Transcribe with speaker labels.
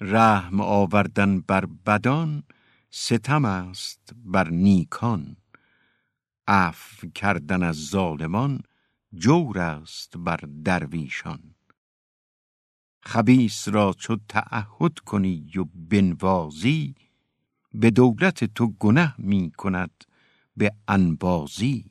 Speaker 1: رحم آوردن بر بدان ستم است بر نیکان. عفو کردن از ظالمان جور است بر درویشان. خبیس را چو تعهد کنی و بنوازی به دولت تو گنه می کند به انبازی.